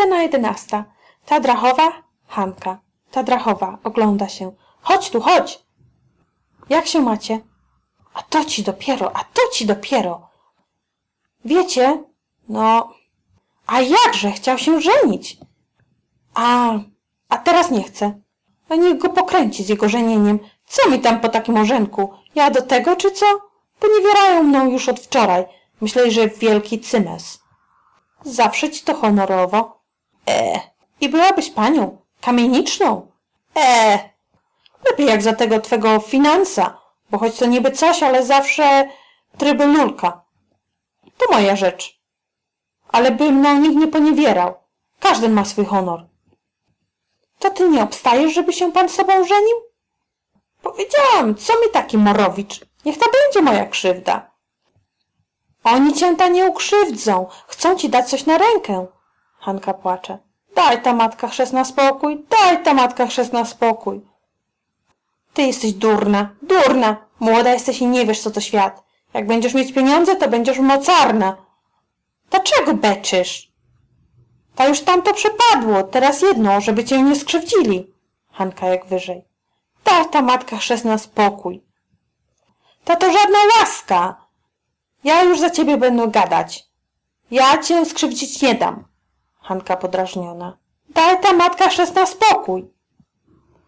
Scena jedenasta. Ta drachowa? Hanka. Ta drachowa. Ogląda się. Chodź tu, chodź. Jak się macie? A to ci dopiero, a to ci dopiero. Wiecie? No, a jakże chciał się żenić? A, a teraz nie chce. A niech go pokręci z jego żenieniem. Co mi tam po takim orzenku? Ja do tego, czy co? Poniewierają mną już od wczoraj. Myśleli, że wielki cymes. Zawsze ci to honorowo. E, i byłabyś panią. Kamieniczną. E, lepiej jak za tego twego finansa, bo choć to niby coś, ale zawsze trybunulka. To moja rzecz. Ale by mną nikt nie poniewierał. Każdy ma swój honor. To ty nie obstajesz, żeby się pan sobą żenił? Powiedziałam, co mi taki morowicz? Niech to będzie moja krzywda. Oni cię ta nie ukrzywdzą. Chcą ci dać coś na rękę. Hanka płacze. Daj ta matka chrzestna spokój, daj ta matka chrzestna spokój. Ty jesteś durna, durna. Młoda jesteś i nie wiesz, co to świat. Jak będziesz mieć pieniądze, to będziesz mocarna. Dlaczego beczysz? To już tamto przepadło, teraz jedno, żeby cię nie skrzywdzili. Hanka jak wyżej. Daj ta matka chrzestna spokój. Ta to żadna łaska. Ja już za ciebie będę gadać. Ja cię skrzywdzić nie dam. Hanka podrażniona. Daj ta matka chrzestna spokój.